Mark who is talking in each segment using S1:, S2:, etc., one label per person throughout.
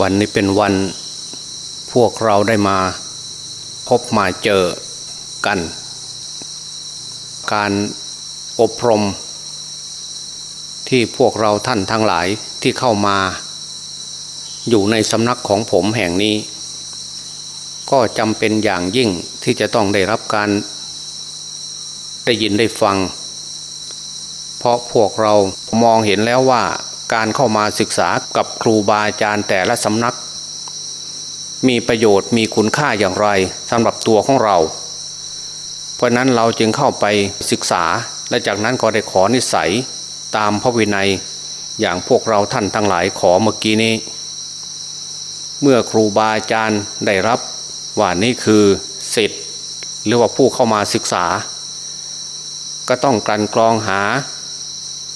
S1: วันนี้เป็นวันพวกเราได้มาพบมาเจอกัน การอบรม ที่พวกเราท่านทั้งหลายที่เข้ามา อยู่ในสำนักของผมแห่งนี้ ก็จำเป็นอย่างยิ่งที่จะต้องได้รับการ ได้ยินได้ฟัง เพราะพวกเรามองเห็นแล้วว่า การเข้ามาศึกษากับครูบาอาจารย์แต่ละสำนัก มีประโยชน์มีคุณค่าอย่างไรสำหรับตัวของเรา เพราะนั้นเราจึงเข้าไปศึกษา และจากนั้นก็ได้ขอนิสัยตามพระวินัยอย่างพวกเราท่านทั้งหลายขอเมื่อกี้นี้ เมื่อครูบาอาจารย์ได้รับว่านี่คือสิทธิ์หรือว่าผู้เข้ามาศึกษา ก็ต้องกลั่นกรองหา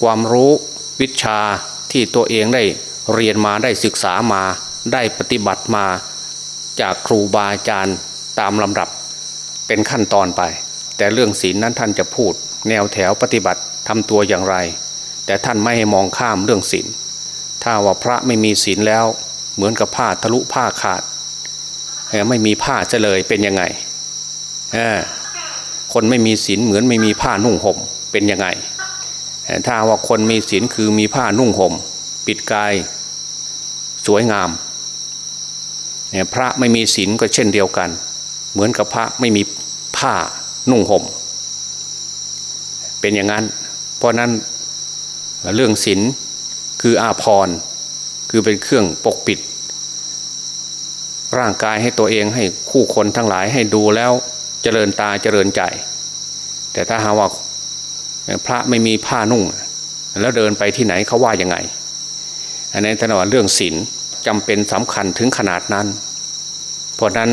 S1: ความรู้วิชา ที่ตัวเองได้เรียนมาได้ศึกษามาได้ปฏิบัติมาจากครูบาอาจารย์ตามลำดับเป็นขั้นตอนไป แต่เรื่องศีลนั้นท่านจะพูด แนวแถวปฏิบัติทำตัวอย่างไร แต่ท่านไม่ให้มองข้ามเรื่องศีลถ้าว่าพระไม่มีศีลแล้ว เหมือนกับผ้าทะลุผ้าขาดไม่มีผ้าจะเลยเป็นยังไงคนไม่มีศีลเหมือนไม่มีผ้านุ่งห่มเป็นยังไง ถ้าว่าคนมีศีลคือมีผ้านุ่งห่ม ปิดกายสวยงามเนี่ยพระไม่มีศีลก็เช่นเดียวกัน เหมือนกับพระไม่มีผ้านุ่งห่ม เป็นอย่างนั้น เพราะนั้นเรื่องศีลคืออาภรณ์คือเป็นเครื่องปกปิด ร่างกายให้ตัวเองให้คู่คนทั้งหลายให้ดูแล้วเจริญตาเจริญใจ แต่ถ้าหาว่า พระไม่มีผ้านุ่ง แล้วเดินไปที่ไหนเขาว่ายังไง อันนี้ท่านว่าเรื่องศีลจำเป็นสำคัญถึงขนาดนั้น เพราะนั้น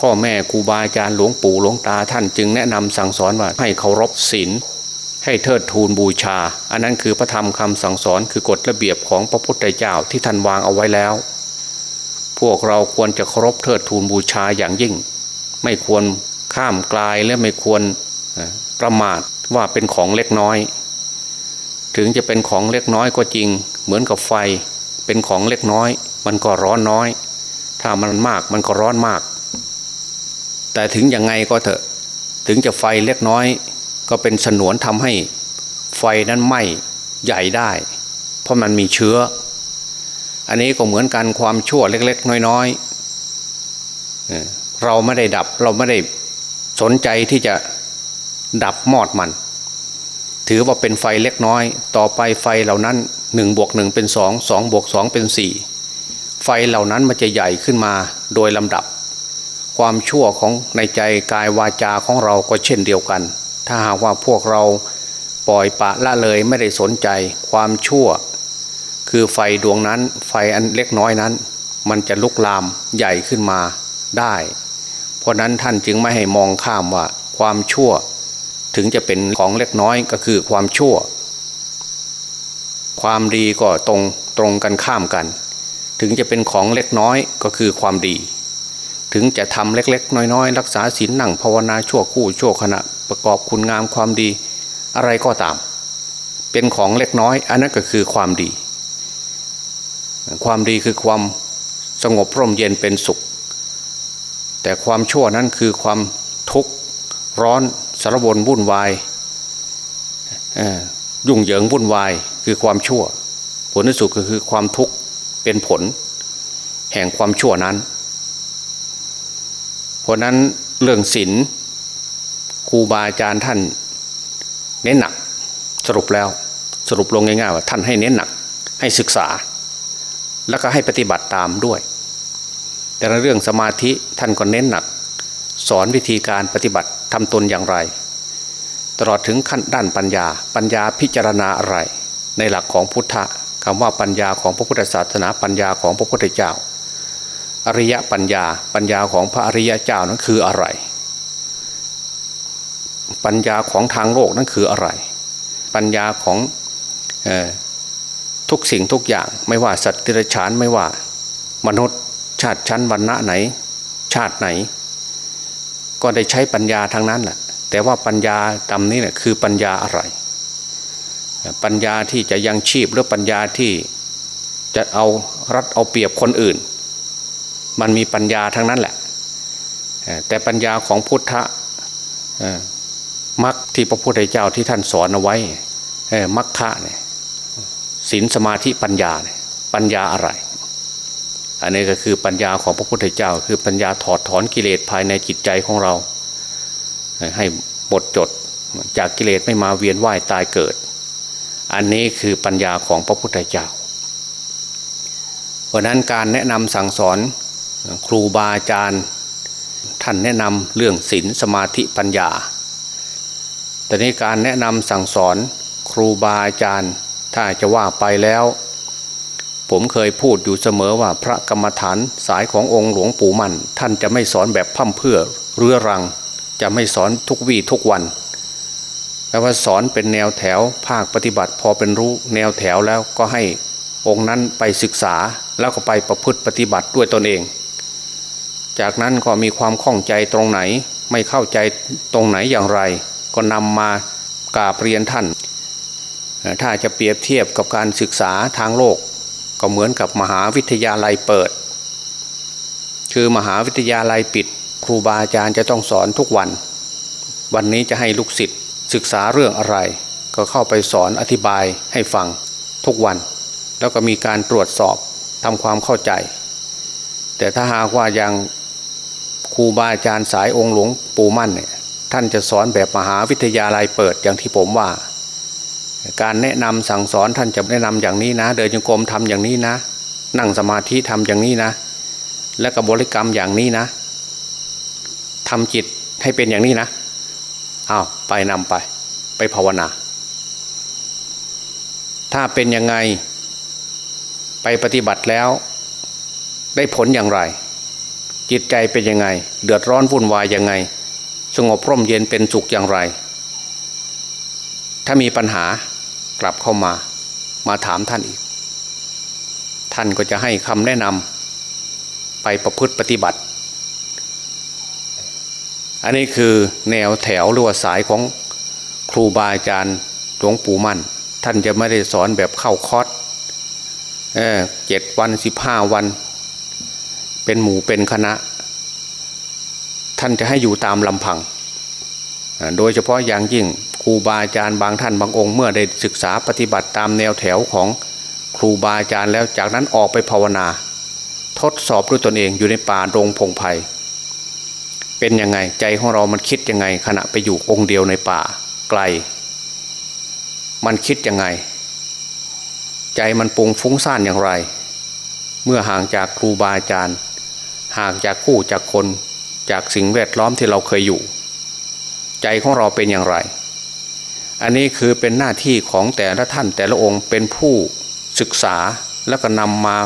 S1: พ่อแม่ครูบาอาจารย์หลวงปู่หลวงตาท่านจึงแนะนำสั่งสอนว่าให้เคารพศีลให้เทิดทูนบูชา อันนั้นคือพระธรรมคำสั่งสอนคือกฎระเบียบของพระพุทธเจ้าที่ท่านวางเอาไว้แล้ว พวกเราควรจะเคารพเทิดทูนบูชาอย่างยิ่ง ไม่ควรข้ามกลายและไม่ควรประมาท ว่าเป็นของเล็กน้อย ถึงจะเป็นของเล็กน้อยก็จริง เหมือนกับไฟ เป็นของเล็กน้อย มันก็ร้อนน้อย ถ้ามันมากมันก็ร้อนมาก แต่ถึงยังไงก็เถอะ ถึงจะไฟเล็กน้อย ก็เป็นสนวนทำให้ ไฟนั้นไหม้ใหญ่ได้ เพราะมันมีเชื้อ อันนี้ก็เหมือนกันความชั่วเล็ก ๆ น้อยๆเราไม่ได้ดับเราไม่ได้สนใจที่จะดับมอดมัน ถือว่าเป็นไฟเล็กน้อย ต่อไปไฟเหล่านั้นหนึ่งบวกหนึ่งเป็นสองสองบวกสองเป็นสี่ไฟเหล่านั้นมันจะใหญ่ขึ้นมาโดยลำดับ ความชั่วของในใจกายวาจาของเราก็เช่นเดียวกัน ถ้าหากว่าพวกเราปล่อยปะละเลยไม่ได้สนใจ ความชั่ว คือไฟดวงนั้นไฟอันเล็กน้อยนั้น มันจะลุกลามใหญ่ขึ้นมาได้ เพราะนั้นท่านจึงไม่ให้มองข้ามว่าความชั่ว ถึงจะเป็นของเล็กน้อยก็คือความชั่ว ความดีก็ตรงตรงกันข้ามกัน ถึงจะเป็นของเล็กน้อยก็คือความดี ถึงจะทำเล็กๆ น้อยๆ รักษาศีลนั่งภาวนาชั่วคู่ชั่วขณะประกอบคุณงามความดี อะไรก็ตาม เป็นของเล็กน้อย อันนั้นก็คือความดี ความดีคือความสงบร่มเย็นเป็นสุข แต่ความชั่วนั้นคือความทุกข์ร้อน สารวนวุ่นวายยุ่งเหยิงวุ่นวายคือความชั่ว ผลที่สุดก็คือความทุกข์เป็นผล แห่งความชั่วนั้น เพราะนั้นเรื่องศีลครูบาอาจารย์ท่านเน้นหนัก สรุปแล้วสรุปลงง่ายๆว่าท่านให้เน้นหนัก ให้ศึกษา แล้วก็ให้ปฏิบัติตามด้วย แต่ในเรื่องสมาธิท่านก็เน้นหนัก สอนวิธีการปฏิบัติ ทำตนอย่างไร ตลอดถึงขั้นด้านปัญญา ปัญญาพิจารณาอะไร ในหลักของพุทธะคำว่าปัญญาของพระพุทธศาสนาปัญญาของพระพุทธเจ้า อริยปัญญา ปัญญาของพระอริยเจ้านั้นคืออะไร ปัญญาของทางโลกนั้นคืออะไร ปัญญาของทุกสิ่งทุกอย่างไม่ว่าสัตว์ติรฉานไม่ว่ามนุษย์ชาติชั้นวรรณะไหน ชาติไหน ก็ได้ใช้ปัญญาทางนั้นแหละแต่ว่าปัญญาตำนี้เนี่ยคือปัญญาอะไร ปัญญาที่จะยังชีพหรือปัญญาที่จะเอารัดเอาเปรียบคนอื่น มันมีปัญญาทั้งนั้นแหละ แต่ปัญญาของพุทธะมักที่พระพุทธเจ้าที่ท่านสอนเอาไว้มักคะเนี่ยศีลสมาธิปัญญาเนี่ยปัญญาอะไร อันนี้ก็คือปัญญาของพระพุทธเจ้า คือปัญญาถอดถอนกิเลสภายในจิตใจของเรา ให้หมดจดจากกิเลสไม่มาเวียนว่ายตายเกิด อันนี้คือปัญญาของพระพุทธเจ้าเพราะนั้นการแนะนำสั่งสอนครูบาอาจารย์ท่านแนะนำเรื่องศีลสมาธิปัญญา แต่ในการแนะนำสั่งสอนครูบาอาจารย์ถ้าจะว่าไปแล้ว ผมเคยพูดอยู่เสมอว่าพระกรรมฐานสายขององค์หลวงปู่มัน ท่านจะไม่สอนแบบพั่มเพื่อเรื้อรัง จะไม่สอนทุกวี่ทุกวันแต่ว่าสอนเป็นแนวแถวภาคปฏิบัติพอเป็นรู้แนวแถวแล้วก็ให้องค์นั้นไปศึกษาแล้วก็ไปประพฤติปฏิบัติด้วยตนเอง จากนั้นก็มีความข้องใจตรงไหน ไม่เข้าใจตรงไหนอย่างไร ก็นำมากราบเรียนท่าน ถ้าจะเปรียบเทียบกับการศึกษาทางโลก ก็เหมือนกับมหาวิทยาลัยเปิด คือมหาวิทยาลัยปิด ครูบาอาจารย์จะต้องสอนทุกวัน วันนี้จะให้ลูกศิษย์ศึกษาเรื่องอะไร ก็เข้าไปสอนอธิบายให้ฟังทุกวัน แล้วก็มีการตรวจสอบทำความเข้าใจ แต่ถ้าหากว่ายังครูบาอาจารย์สายองค์หลวงปู่มั่นเนี่ยท่านจะสอนแบบมหาวิทยาลัยเปิดอย่างที่ผมว่า การแนะนำสั่งสอนท่านจะแนะนำอย่างนี้นะ เดินจงกรมทำอย่างนี้นะ นั่งสมาธิทำอย่างนี้นะ และก็บริกรรมอย่างนี้นะทำจิตให้เป็นอย่างนี้นะอ้าวไปนำไป ไปภาวนา ถ้าเป็นยังไง ไปปฏิบัติแล้ว ได้ผลอย่างไร จิตใจเป็นยังไง เดือดร้อนวุ่นวายยังไง สงบร่มเย็นเป็นสุขอย่างไร ถ้ามีปัญหา กลับเข้ามา มาถามท่านอีก ท่านก็จะให้คำแนะนำไปประพฤติปฏิบัติ อันนี้คือแนวแถวหรือว่าสายของครูบาอาจารย์หลวงปู่มั่น ท่านจะไม่ได้สอนแบบเข้าคอร์สเจ็ดวันสิบห้าวัน เป็นหมู่เป็นคณะ ท่านจะให้อยู่ตามลำพัง โดยเฉพาะอย่างยิ่ง ครูบาอาจารย์บางท่านบางองค์เมื่อได้ศึกษาปฏิบัติตามแนวแถวของครูบาอาจารย์แล้วจากนั้นออกไปภาวนา ทดสอบด้วยตนเองอยู่ในป่าดงพงไพ่เป็นยังไงใจของเรามันคิดยังไง ขณะไปอยู่องค์เดียวในป่าไกล มันคิดยังไง ใจมันปุงฟุ้งซ่านอย่างไร เมื่อห่างจากครูบาอาจารย์ ห่างจากคู่จากคนจากสิ่งแวดล้อมที่เราเคยอยู่ ใจของเราเป็นอย่างไร อันนี้คือเป็นหน้าที่ของแต่ละท่านแต่ละองค์เป็นผู้ศึกษาแล้วก็นำมา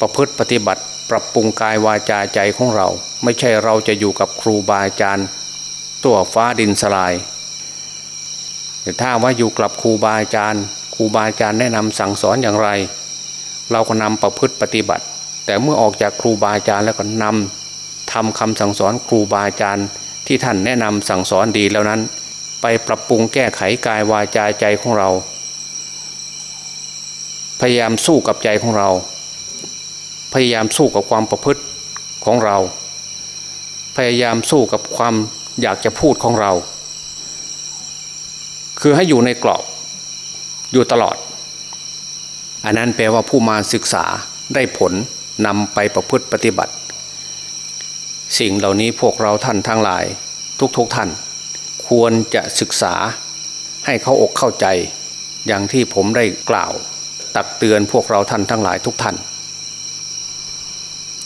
S1: ประพฤติปฏิบัติ ปรับปรุงกายวาจาใจของเรา ไม่ใช่เราจะอยู่กับครูบาอาจารย์ตัวฟ้าดินสลายแต่ถ้าว่าอยู่กับครูบาอาจารย์ครูบาอาจารย์แนะนำสั่งสอนอย่างไร เราก็นำประพฤติปฏิบัติ แต่เมื่อออกจากครูบาอาจารย์แล้วก็นำทำคำสั่งสอนครูบาอาจารย์ที่ท่านแนะนำสั่งสอนดีแล้วนั้น ไปปรับปรุงแก้ไขกายวาจาใจของเรา พยายามสู้กับใจของเรา พยายามสู้กับความประพฤติของเรา พยายามสู้กับความอยากจะพูดของเรา คือให้อยู่ในกรอบอยู่ตลอด อันนั้นแปลว่าผู้มาศึกษาได้ผลนำไปประพฤติปฏิบัติ สิ่งเหล่านี้พวกเราท่านทั้งหลาย ทุกๆทท่าน ควรจะศึกษาให้เขาอกเข้าใจ อย่างที่ผมได้กล่าว ตักเตือนพวกเราท่านทั้งหลายทุกท่าน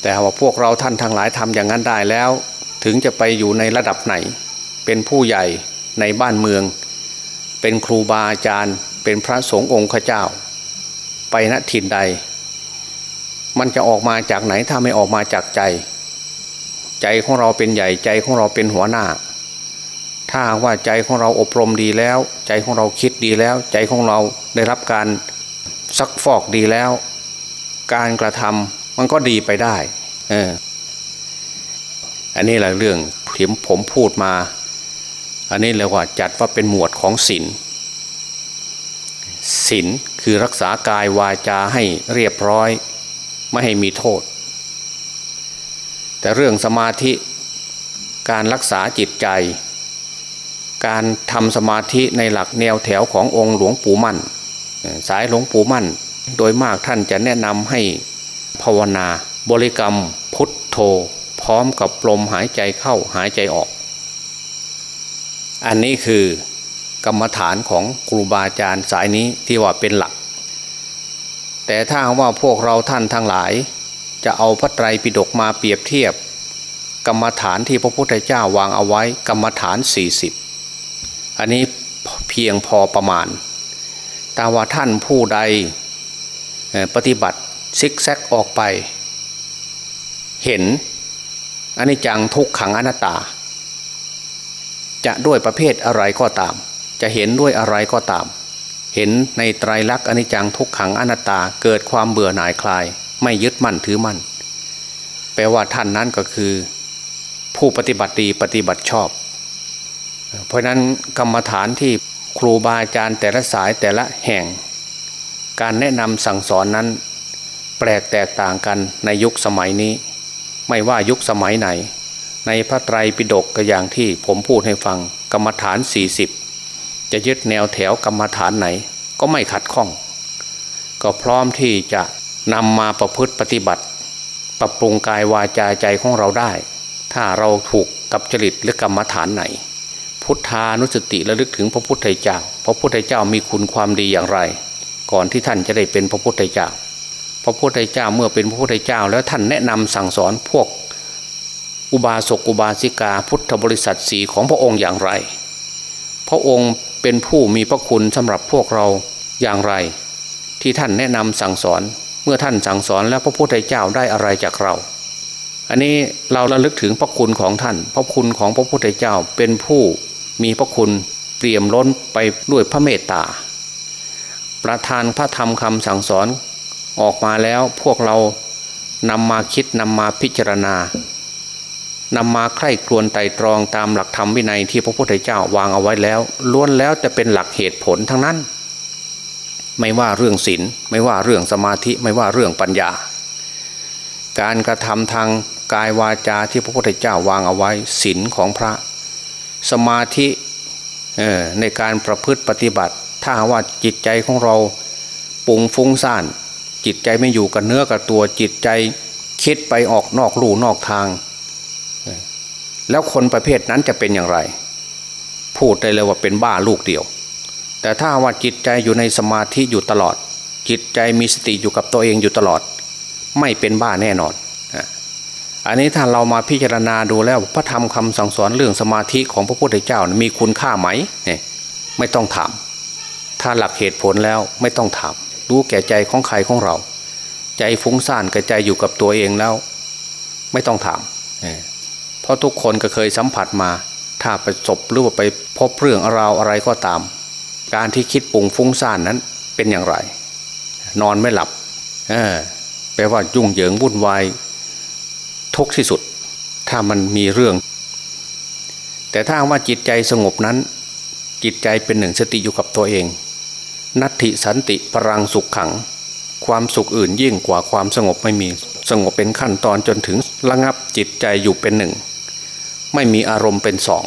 S1: แต่ว่าพวกเราท่านทั้งหลายทำอย่างนั้นได้แล้ว ถึงจะไปอยู่ในระดับไหน เป็นผู้ใหญ่ในบ้านเมือง เป็นครูบาอาจารย์ เป็นพระสงฆ์องค์ขเจ้า ไปณถิ่นใด มันจะออกมาจากไหนถ้าไม่ออกมาจากใจ ใจของเราเป็นใหญ่ใจของเราเป็นหัวหน้า ถ้าว่าใจของเราอบรมดีแล้ว ใจของเราคิดดีแล้ว ใจของเราได้รับการซักฟอกดีแล้ว การกระทำมันก็ดีไปได้เอออันนี้แหละเรื่องที่ผมพูดมา อันนี้เรียว่าจัดว่าเป็นหมวดของศีลศีลคือรักษากายวาจาให้เรียบร้อย ไม่ให้มีโทษ แต่เรื่องสมาธิการรักษาจิตใจ การทำสมาธิในหลักแนวแถวขององค์หลวงปู่มั่น สายหลวงปู่มั่น โดยมากท่านจะแนะนำให้ภาวนาบริกรรมพุทโธ พร้อมกับลมหายใจเข้าหายใจออก อันนี้คือกรรมฐานของครูบาอาจารย์สายนี้ที่ว่าเป็นหลัก แต่ถ้าว่าพวกเราท่านทั้งหลาย จะเอาพระไตรปิฎกมาเปรียบเทียบ กรรมฐานที่พระพุทธเจ้าวางเอาไว้กรรมฐาน 40 อันนี้เพียงพอประมาณ แต่ว่าท่านผู้ใดปฏิบัติซิกแซกออกไป เห็นอันนี้จังทุกขังอนัตตา จะด้วยประเภทอะไรก็ตาม จะเห็นด้วยอะไรก็ตาม เห็นในไตรลักษณ์อนิจจังทุกขังอนัตตาเกิดความเบื่อหน่ายคลาย ไม่ยึดมั่นถือมั่น แปลว่าท่านนั้นก็คือ ผู้ปฏิบัติดีปฏิบัติชอบ เพราะนั้นกรรมฐานที่ครูบาอาจารย์แต่ละสายแต่ละแห่ง การแนะนำสั่งสอนนั้น แปลกแตกต่างกันในยุคสมัยนี้ ไม่ว่ายุคสมัยไหน ในพระไตรปิฎกก็อย่างที่ผมพูดให้ฟังกรรมฐาน 40 จะยึดแนวแถวกรรมฐานไหน ก็ไม่ขัดข้อง ก็พร้อมที่จะนำมาประพฤติปฏิบัติ ปรับปรุงกายวาจาใจของเราได้ ถ้าเราถูกกับจริตหรือกรรมฐานไหน พุทธานุสติระลึกถึงพระพุทธเจ้า พระพุทธเจ้ามีคุณความดีอย่างไร ก่อนที่ท่านจะได้เป็นพระพุทธเจ้า พระพุทธเจ้าเมื่อเป็นพระพุทธเจ้า แล้วท่านแนะนำสั่งสอนพวก อุบาสกอุบาสิกาพุทธบริษัทสีของพระองค์อย่างไร พระองค์เป็นผู้มีพระคุณสำหรับพวกเราอย่างไร ที่ท่านแนะนำสั่งสอนเมื่อท่านสั่งสอนแล้วพระพุทธเจ้าได้อะไรจากเราอันนี้เราระลึกถึงพระคุณของท่าน พระคุณของพระพุทธเจ้าเป็นผู้ มีพระคุณเปี่ยมล้นไปด้วยพระเมตตา ประทานพระธรรมคำสั่งสอนออกมาแล้วพวกเรานำมาคิดนำมาพิจารณานำมาใคร่ครวญไต่ตรองตามหลักธรรมวินัยที่พระพุทธเจ้าวางเอาไว้แล้วล้วนแล้วจะเป็นหลักเหตุผลทั้งนั้น ไม่ว่าเรื่องศีลไม่ว่าเรื่องสมาธิไม่ว่าเรื่องปัญญา การกระทำทางกายวาจาที่พระพุทธเจ้าวางเอาไว้ศีลของพระ สมาธิในการประพฤติปฏิบัติ ถ้าว่าจิตใจของเราปุงฟุ้งซ่าน จิตใจไม่อยู่กับเนื้อกับตัวจิตใจคิดไปออกนอกลู่นอกทาง แล้วคนประเภทนั้นจะเป็นอย่างไร พูดได้เลยว่าเป็นบ้าลูกเดียว แต่ถ้าว่าจิตใจอยู่ในสมาธิอยู่ตลอด จิตใจมีสติอยู่กับตัวเองอยู่ตลอด ไม่เป็นบ้าแน่นอน อันนี้ถ้าเรามาพิจารณาดูแล้วพระธรรมคำสั่งสอนเรื่องสมาธิของพระพุทธเจ้ามีคุณค่าไหมเนี่ยไม่ต้องถาม ถ้าหลักเหตุผลแล้วไม่ต้องถาม รู้แก่ใจของใครของเรา ใจฟุ้งซ่านกับใจอยู่กับตัวเองแล้ว ไม่ต้องถามเพราะทุกคนก็เคยสัมผัสมา ถ้าไปจบหรือว่าไปพบเรื่องราวอะไรก็ตาม การที่คิดปุ่งฟุ้งซ่านนั้นเป็นอย่างไร นอนไม่หลับแปลว่ายุ่งเหยิงวุ่นวาย ทุกที่สุด ถ้ามันมีเรื่อง แต่ถ้าว่าจิตใจสงบนั้น จิตใจเป็นหนึ่งสติอยู่กับตัวเอง นัตถิสันติปรังสุขขัง ความสุขอื่นยิ่งกว่าความสงบไม่มีสงบเป็นขั้นตอนจนถึงระงับจิตใจอยู่เป็นหนึ่ง ไม่มีอารมณ์เป็นสอง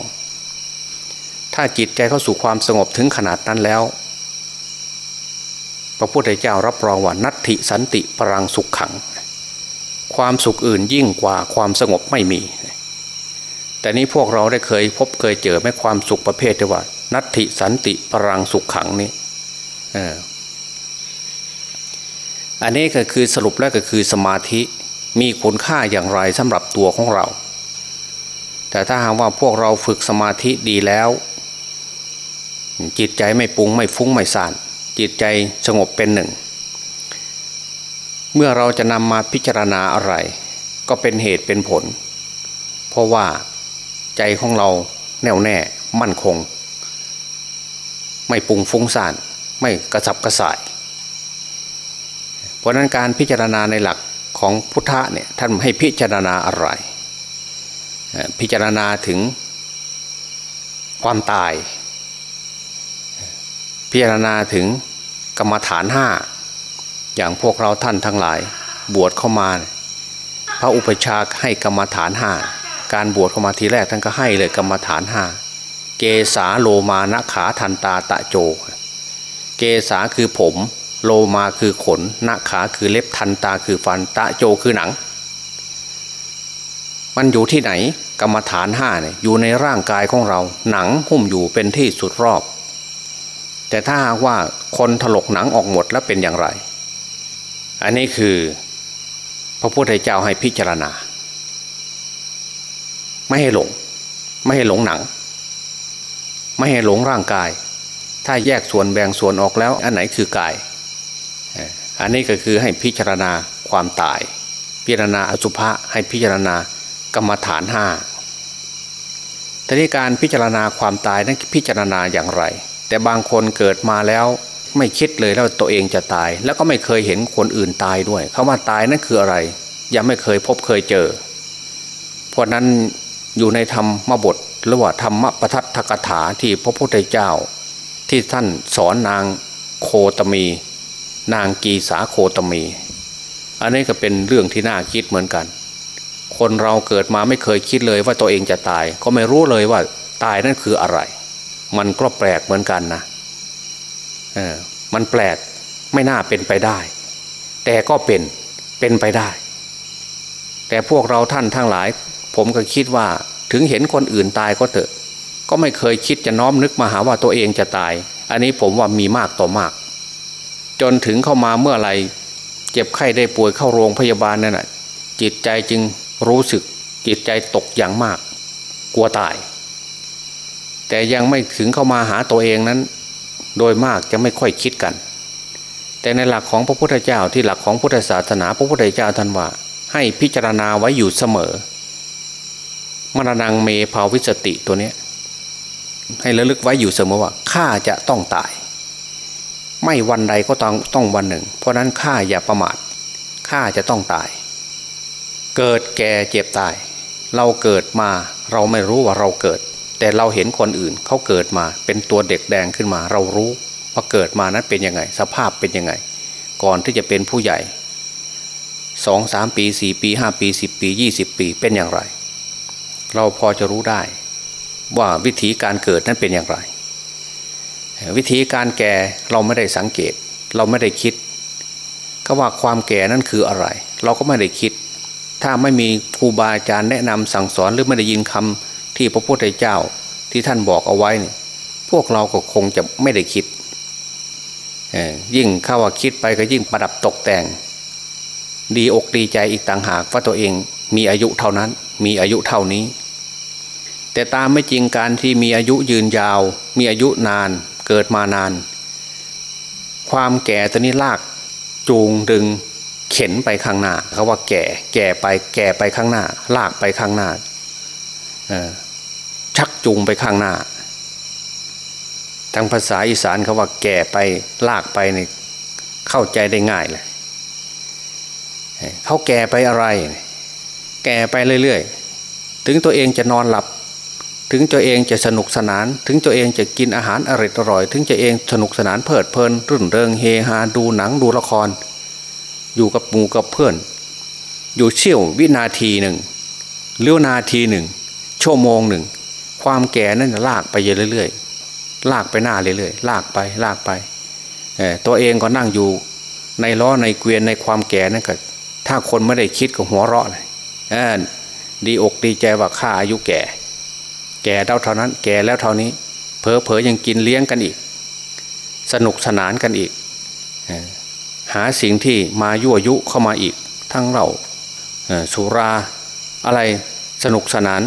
S1: ถ้าจิตใจเข้าสู่ความสงบถึงขนาดนั้นแล้ว พระพุทธเจ้ารับรองว่านัตถิสันติปรังสุขขัง ความสุขอื่นยิ่งกว่าความสงบไม่มี แต่นี้พวกเราได้เคยพบเคยเจอไม่ความสุขประเภทที่ว่า นัตถิสันติปรังสุขขังนี้อันนี้ก็คือสรุปแล้วก็คือสมาธิมีคุณค่าอย่างไรสำหรับตัวของเรา แต่ถ้าหากว่าพวกเราฝึกสมาธิดีแล้ว จิตใจไม่ปุงไม่ฟุ้งไม่ซ่าน จิตใจสงบเป็นหนึ่ง เมื่อเราจะนำมาพิจารณาอะไร ก็เป็นเหตุเป็นผล เพราะว่าใจของเราแน่วแน่มั่นคง ไม่ปุงฟุ้งซ่านไม่กระสับกระส่าย เพราะนั้นการพิจารณาในหลักของพุทธะเนี่ยท่านให้พิจารณาอะไร พิจารณาถึงความตาย พิจารณาถึงกรรมฐานห้า อย่างพวกเราท่านทั้งหลาย บวชเข้ามา พระอุปชาให้กรรมฐานห้าการบวชเข้ามาทีแรกท่านก็ให้เลยกรรมฐานห้าเกสาโลมานะขาทันตาตะโจ เกสาคือผม โลมาคือขนนขาคือเล็บทันตาคือฟันตะโจคือหนัง มันอยู่ที่ไหนกรรมฐานห้าเนี่ยอยู่ในร่างกายของเรา หนังหุ้มอยู่เป็นที่สุดรอบ แต่ถ้าว่าคนถลกหนังออกหมดแล้วเป็นอย่างไร อันนี้คือพระพุทธเจ้าให้พิจารณา ไม่ให้หลง ไม่ให้หลงหนัง ไม่ให้หลงร่างกาย ถ้าแยกส่วนแบ่งส่วนออกแล้ว อันไหนคือกาย อันนี้ก็คือให้พิจารณาความตาย พิจารณาอสุภะให้พิจารณากรรมฐานห้าแต่ที่การพิจารณาความตายนั้นพิจารณาอย่างไร แต่บางคนเกิดมาแล้ว ไม่คิดเลยแล้วตัวเองจะตาย แล้วก็ไม่เคยเห็นคนอื่นตายด้วยคาว่าตายนั่นคืออะไร ยังไม่เคยพบเคยเจอ เพราะนั้นอยู่ในธรรมบทหรือว่าธรรมปทัตถกถาที่พระพุทธเจ้า ที่ท่านสอนนางโคตมี นางกีสาโคตมี อันนี้ก็เป็นเรื่องที่น่าคิดเหมือนกัน คนเราเกิดมาไม่เคยคิดเลยว่าตัวเองจะตาย ก็ไม่รู้เลยว่าตายนั่นคืออะไร มันก็แปลกเหมือนกันนะ มันแปลกไม่น่าเป็นไปได้ แต่ก็เป็นเป็นไปได้ แต่พวกเราท่านทั้งหลาย ผมก็คิดว่าถึงเห็นคนอื่นตายก็เถอะ ก็ไม่เคยคิดจะน้อมนึกมาหาว่าตัวเองจะตาย อันนี้ผมว่ามีมากต่อมาก จนถึงเข้ามาเมื่อไรเจ็บไข้ได้ป่วยเข้าโรงพยาบาลนั่นแหะจิตใจจึงรู้สึกจิตใจตกอย่างมาก กลัวตาย แต่ยังไม่ถึงเข้ามาหาตัวเองนั้น โดยมากจะไม่ค่อยคิดกัน แต่ในหลักของพระพุทธเจ้าที่หลักของพุทธศาสนาพระพุทธเจ้าท่านว่า ให้พิจารณาไว้อยู่เสมอมรณงเมภาวิสติตัวนี้ให้ระลึกไว้อยู่เสมอว่าข้าจะต้องตาย ไม่วันใดก็ต้องต้องวันหนึ่ง เพราะนั้นข้าอย่าประมาทข้าจะต้องตาย เกิดแก่เจ็บตาย เราเกิดมาเราไม่รู้ว่าเราเกิด แต่เราเห็นคนอื่นเขาเกิดมาเป็นตัวเด็กแดงขึ้นมา เรารู้ว่าเกิดมานั้นเป็นยังไง สภาพเป็นยังไง ก่อนที่จะเป็นผู้ใหญ่สองสามปีสี่ปีห้าปีสิบปียี่สิบปีเป็นอย่างไร เราพอจะรู้ได้ ว่าวิธีการเกิดนั้นเป็นอย่างไร วิธีการแก่เราไม่ได้สังเกต เราไม่ได้คิดก็ว่าความแก่นั้นคืออะไร เราก็ไม่ได้คิด ถ้าไม่มีครูบาอาจารย์แนะนำสั่งสอนหรือไม่ได้ยินคำ ที่พระพุทธเจ้าที่ท่านบอกเอาไว้เนี่ยพวกเราก็คงจะไม่ได้คิดยิ่งเข้าว่าคิดไปก็ยิ่งประดับตกแต่ง ดีอกดีใจอีกต่างหากว่าตัวเองมีอายุเท่านั้น มีอายุเท่านี้ แต่ตามไม่จริงการที่มีอายุยืนยาว มีอายุนานเกิดมานาน ความแก่ตัวนี้ลากจูงดึงเข็นไปข้างหน้าเขาว่าแก่แก่ไปแก่ไปข้างหน้า ลากไปข้างหน้า ชักจูงไปข้างหน้า ทางภาษาอีสานเขาว่าแก่ไปลากไปเนี่ยเข้าใจได้ง่ายเลยเขาแก่ไปอะไร แก่ไปเรื่อยๆ ถึงตัวเองจะนอนหลับ ถึงตัวเองจะสนุกสนาน ถึงตัวเองจะกินอาหารอร่อยอร่อย ถึงจะเองสนุกสนานเพลิดเพลินรื่นเริงเฮฮาดูหนังดูละคร อยู่กับหมู่กับเพื่อน อยู่เชี่ยววินาทีหนึ่งเลี้ยวนาทีหนึ่ง ชั่วโมงหนึ่ง ความแก่นั่นลากไปเรื่อยๆลากไปหน้าเรื่อยๆลากไปลากไปตัวเองก็นั่งอยู่ในล้อในเกวียนในความแก่นั่นก็ถ้าคนไม่ได้คิดก็หัวเราะเลยดีอกดีใจว่าข้าอายุแก่ แก่เท่านั้น แก่แล้วเท่านี้เพอเพอยังกินเลี้ยงกันอีก สนุกสนานกันอีก หาสิ่งที่มายั่วยุเข้ามาอีก ทั้งเราสุราอะไรสนุกสนาน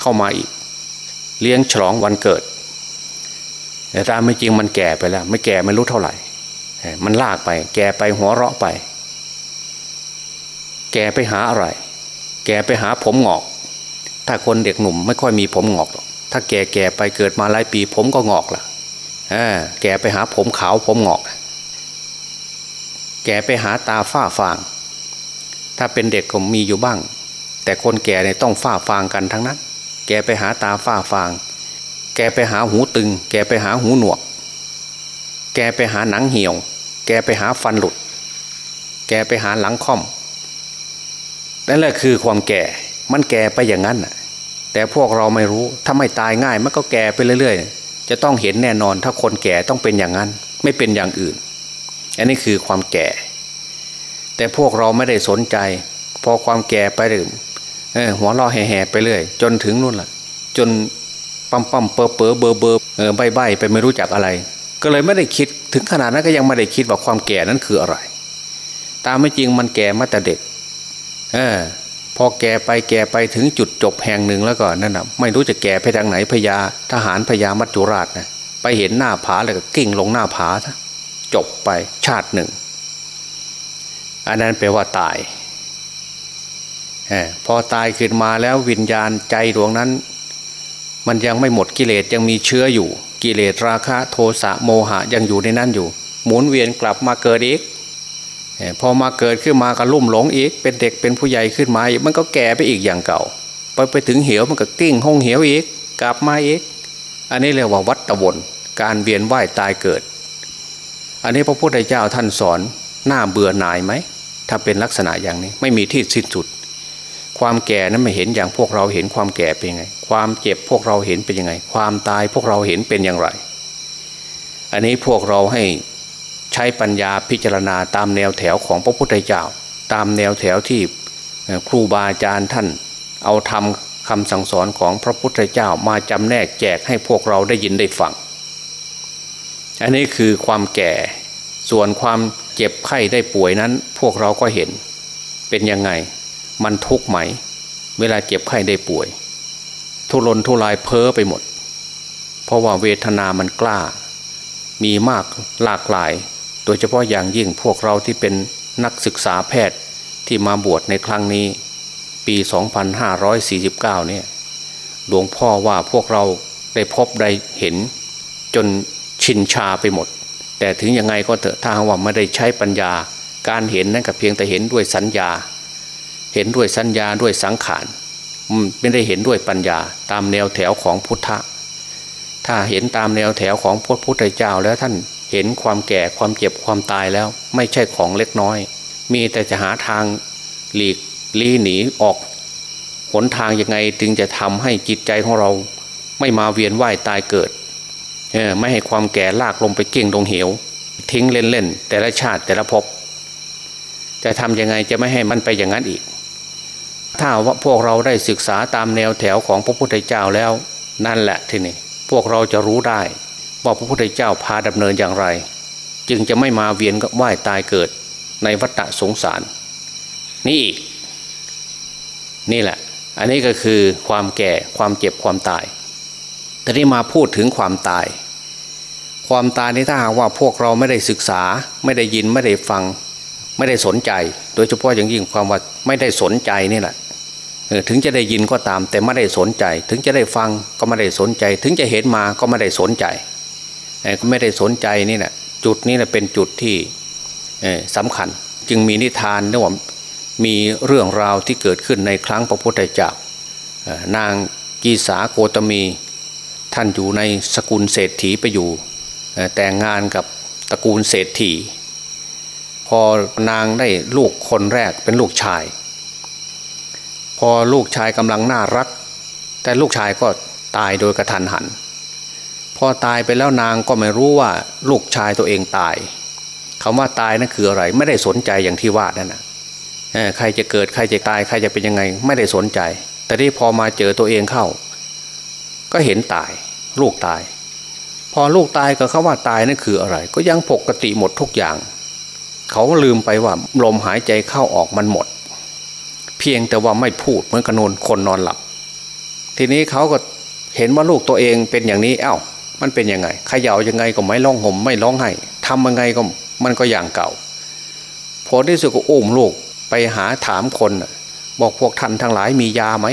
S1: เข้ามาอีก เลี้ยงฉลองวันเกิด แต่ตามไม่จริงมันแก่ไปแล้ว ไม่แก่ไม่รู้เท่าไหร่ มันลากไป แก่ไปหัวเราะไป แก่ไปหาอะไร แก่ไปหาผมหงอก ถ้าคนเด็กหนุ่มไม่ค่อยมีผมหงอกหรอกถ้าแก่แก่ไปเกิดมาหลายปี ผมก็งอกละแก่ไปหาผมขาวผมงอก แก่ไปหาตาฝ้าฟาง ถ้าเป็นเด็กก็มีอยู่บ้าง แต่คนแก่เนี่ยต้องฝ้าฟางกันทั้งนั้น แกไปหาตาฝ้าฟาง แกไปหาหูตึง แกไปหาหูหนวก แกไปหาหนังเหี่ยว แกไปหาฟันหลุด แกไปหาหลังค่อมนั่นแหละคือความแก่ มันแก่ไปอย่างนั้นแต่พวกเราไม่รู้ ถ้าไม่ตายง่าย มันก็แก่ไปเรื่อยๆ จะต้องเห็นแน่นอน ถ้าคนแก่ต้องเป็นอย่างนั้น ไม่เป็นอย่างอื่น อันนี้คือความแก่ แต่พวกเราไม่ได้สนใจ พอความแก่ไปเรื่อ หัวเราะแห่ๆไปเรื่อยจนถึงนู่นล่ะจนปั๊มปั๊มเปอเปอเบอเบอเออใบใบไปไม่รู้จักอะไร ก็เลยไม่ได้คิดถึงขนาดนั้นก็ยังไม่ได้คิดว่าความแก่นั้นคืออะไร ตามไม่จริงมันแก่มาแต่เด็ก เออพอแก่ไปแก่ไปถึงจุดจบแห่งหนึ่งแล้วก็นั่นนะไม่รู้จะแก่ไปทางไหนพญาทหารพญามัจจุราชนะไปเห็นหน้าผาเลยก็กิ่งลงหน้าผาจบไปชาติหนึ่ง อันนั้นแปลว่าตาย พอตายขึ้นมาแล้ววิญญาณใจดวงนั้น มันยังไม่หมดกิเลสยังมีเชื้ออยู่ กิเลสราคะโทสะโมหะยังอยู่ในนั้นอยู่ หมุนเวียนกลับมาเกิดอีกพอมาเกิดขึ้นมาก็ลุ่มหลงอีก เป็นเด็กเป็นผู้ใหญ่ขึ้นมาอีกมันก็แก่ไปอีกอย่างเก่าไปไปถึงเหวมันก็กิ้งห้องเหวอีก กลับมาอีก อันนี้เรียกว่าวัฏวนการเวียนว่ายตายเกิด อันนี้พระพุทธเจ้าท่านสอนหน้าเบื่อหน่ายไหมถ้าเป็นลักษณะอย่างนี้ไม่มีที่สิ้นสุด ความแก่นั้นไม่เห็นอย่างพวกเราเห็นความแก่เป็นยังไง ความเจ็บพวกเราเห็นเป็นยังไง ความตายพวกเราเห็นเป็นอย่างไร อันนี้พวกเราให้ใช้ปัญญาพิจารณาตามแนวแถวของพระพุทธเจ้า ตามแนวแถวที่ครูบาอาจารย์ท่าน เอาทำคำสั่งสอนของพระพุทธเจ้ามาจำแนกแจกให้พวกเราได้ยินได้ฟังอันนี้คือความแก่ส่วนความเจ็บไข้ได้ป่วยนั้น พวกเราก็เห็นเป็นยังไง มันทุกข์ไหม เวลาเจ็บไข้ได้ป่วย ทุรนทุรายเพ้อไปหมด เพราะว่าเวทนามันกล้า มีมากหลากหลาย โดยเฉพาะอย่างยิ่งพวกเราที่เป็นนักศึกษาแพทย์ที่มาบวชในครั้งนี้ ปี 2549 เนี่ยหลวงพ่อว่าพวกเราได้พบได้เห็น จนชินชาไปหมด แต่ถึงยังไงก็เถอะถ้าว่าไม่ได้ใช้ปัญญา การเห็นนั่นก็เพียงแต่เห็นด้วยสัญญา เห็นด้วยสัญญาด้วยสังขารไม่ได้เห็นด้วยปัญญาตามแนวแถวของพุทธะถ้าเห็นตามแนวแถวของพระพุทธเจ้าแล้วท่านเห็นความแก่ความเจ็บความตายแล้ว ไม่ใช่ของเล็กน้อย มีแต่จะหาทางหลีกลีหนีออกหนทางยังไงจึงจะทำให้จิตใจของเราไม่มาเวียนว่ายตายเกิดไม่ให้ความแก่ลากลงไปเก่งลงเหว ทิ้งเล่นๆแต่ละชาติแต่ละภพจะทำยังไงจะไม่ให้มันไปอย่างนั้นอีก ถ้าว่าพวกเราได้ศึกษาตามแนวแถวของพระพุทธเจ้าแล้ว นั่นแหละทีนี้พวกเราจะรู้ได้ว่าพระพุทธเจ้าพาดำเนินอย่างไร จึงจะไม่มาเวียนกับว่ายตายเกิดในวัฏสงสาร นี่อีกนี่แหละ อันนี้ก็คือความแก่ความเจ็บความตายแต่นี้มาพูดถึงความตาย ความตายนี่ถ้าหากว่าพวกเราไม่ได้ศึกษา ไม่ได้ยินไม่ได้ฟัง ไม่ได้สนใจ โดยเฉพาะอย่างยิ่งความว่าไม่ได้สนใจนี่แหละ ถึงจะได้ยินก็ตาม แต่ไม่ได้สนใจ ถึงจะได้ฟังก็ไม่ได้สนใจ ถึงจะเห็นมาก็ไม่ได้สนใจก็ไม่ได้สนใจนี่แหละจุดนี้แหละเป็นจุดที่สำคัญ จึงมีนิทานนะว่ามีเรื่องราวที่เกิดขึ้นในครั้งพระพุทธเจ้านางกีสาโคตมี ท่านอยู่ในสกุลเศรษฐีไปอยู่ แต่งงานกับตระกูลเศรษฐี พอนางได้ลูกคนแรกเป็นลูกชาย พอลูกชายกำลังน่ารัก แต่ลูกชายก็ตายโดยกระทันหัน พอตายไปแล้วนางก็ไม่รู้ว่าลูกชายตัวเองตายคำว่าตายนั่นคืออะไร ไม่ได้สนใจอย่างที่ว่านั่นนะใครจะเกิดใครจะตายใครจะเป็นยังไง ไม่ได้สนใจ แต่ที่พอมาเจอตัวเองเข้า ก็เห็นตาย ลูกตาย พอลูกตายก็คำว่าตายนั่นคืออะไร ก็ยังปกติหมดทุกอย่าง เขาลืมไปว่าลมหายใจเข้าออกมันหมด เพียงแต่ว่าไม่พูดเหมือนกนนคนนอนหลับ ทีนี้เขาก็เห็นว่าลูกตัวเองเป็นอย่างนี้เอา้า มันเป็นยังไงขย่ายังไงก็ไม่ร้องห่มไม่ร้องไห้ทำยังไงก็มันก็อย่างเก่าผลที่สุดก็อุ้มลูกไปหาถามคน บอกพวกท่านทั้งหลายมียาไหม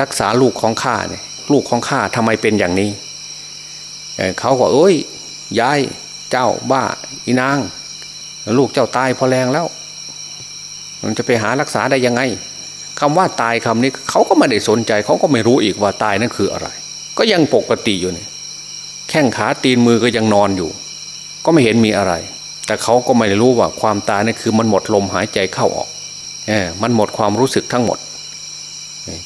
S1: รักษาลูกของข้าเนี่ยลูกของข้าทำไมเป็นอย่างนี้เขาก็เอ้ยยายเจ้าบ้าอีนาง ลูกเจ้าตายพอแรงแล้ว มันจะไปหารักษาได้ยังไงคำว่าตายคำนี้เขาก็ไม่ได้สนใจเขาก็ไม่รู้อีกว่าตายนั่นคืออะไร ก็ยังปกติอยู่เนี่ยแข้งขาตีนมือก็ยังนอนอยู่ ก็ไม่เห็นมีอะไร แต่เขาก็ไม่รู้ว่าความตายนี่คือมันหมดลมหายใจเข้าออกเออมันหมดความรู้สึกทั้งหมด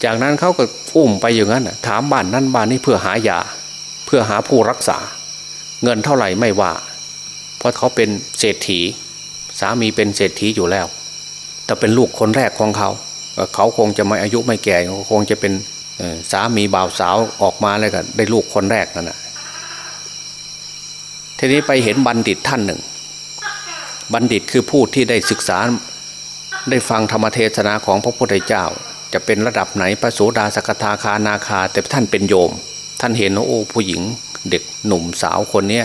S1: จากนั้นเขาก็อุ้มไปอย่างนั้นถามบ้านนั่นบ้านนี้เพื่อหายา เพื่อหาผู้รักษา เงินเท่าไหร่ไม่ว่า เพราะเขาเป็นเศรษฐี สามีเป็นเศรษฐีอยู่แล้ว แต่เป็นลูกคนแรกของเขา เขาคงจะไม่อายุไม่แก่คงจะเป็นสามีบ่าวสาวออกมาแล้วก็ได้ลูกคนแรกนั่นแหะทีนี้ไปเห็นบัณฑิตท่านหนึ่ง บัณฑิตคือผู้ที่ได้ศึกษาได้ฟังธรรมเทศนาของพระพุทธเจ้า จะเป็นระดับไหนพระโสดาสกทาคานาคา แต่ท่านเป็นโยม ท่านเห็นโอ้ผู้หญิงเด็กหนุ่มสาวคนนี้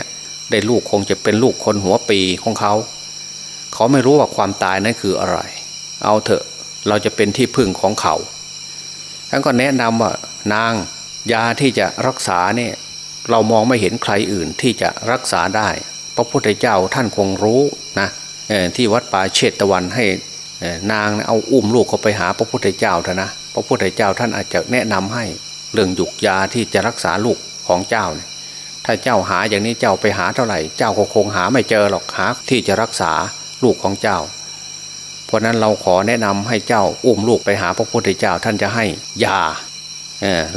S1: ได้ลูกคงจะเป็นลูกคนหัวปีของเขา เขาไม่รู้ว่าความตายนั้นคืออะไร เอาเถอะเราจะเป็นที่พึ่งของเขาท่านก็แนะนำว่านางยาที่จะรักษาเนี่ยเรามองไม่เห็นใครอื่นที่จะรักษาได้ พระพุทธเจ้าท่านคงรู้นะที่วัดป่าเชตตะวันให้นางเอาอุ้มลูกเขาไปหาพระพุทธเจ้าเถอะนะพระพุทธเจ้าท่านอาจจะแนะนำให้เรื่องหยุกยาที่จะรักษาลูกของเจ้าเนี่ยถ้าเจ้าหาอย่างนี้เจ้าไปหาเท่าไหร่ เจ้าก็คงหาไม่เจอหรอกหาที่จะรักษาลูกของเจ้า เพราะนั้นเราขอแนะนำให้เจ้าอุ้มลูกไปหาพระพุทธเจ้าท่านจะให้ยา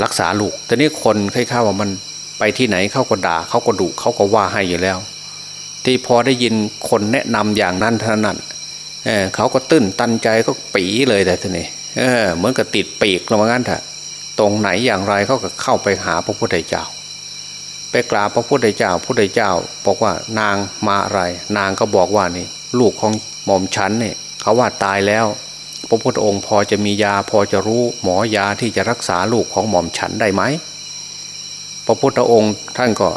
S1: รักษาลูกแต่นี้คนคล้ายๆว่ามันไปที่ไหนเขาก็ด่าเขาก็ดุเขาก็ว่าให้อยู่แล้ว ที่พอได้ยินคนแนะนำอย่างนั้นเท่านั้นเเขาก็ตื้นตันใจก็ปีเลยแต่ทีนี้เเหมือนกับติดปีกลงมางั้นเถอะตรงไหนอย่างไรเขาก็เข้าไปหาพระพุทธเจ้า ไปกราบพระพุทธเจ้าพระพุทธเจ้า บอกว่านางมาอะไร นางก็บอกว่านี่ ลูกของหม่อมฉันเนี่ย เขาว่าตายแล้ว พระพุทธองค์พอจะมียาพอจะรู้หมอยาที่จะรักษาลูกของหม่อมฉันได้ไหมพระพุทธองค์ท่านก็